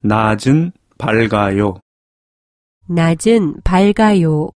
낮은 밝아요. 낮은 밝아요.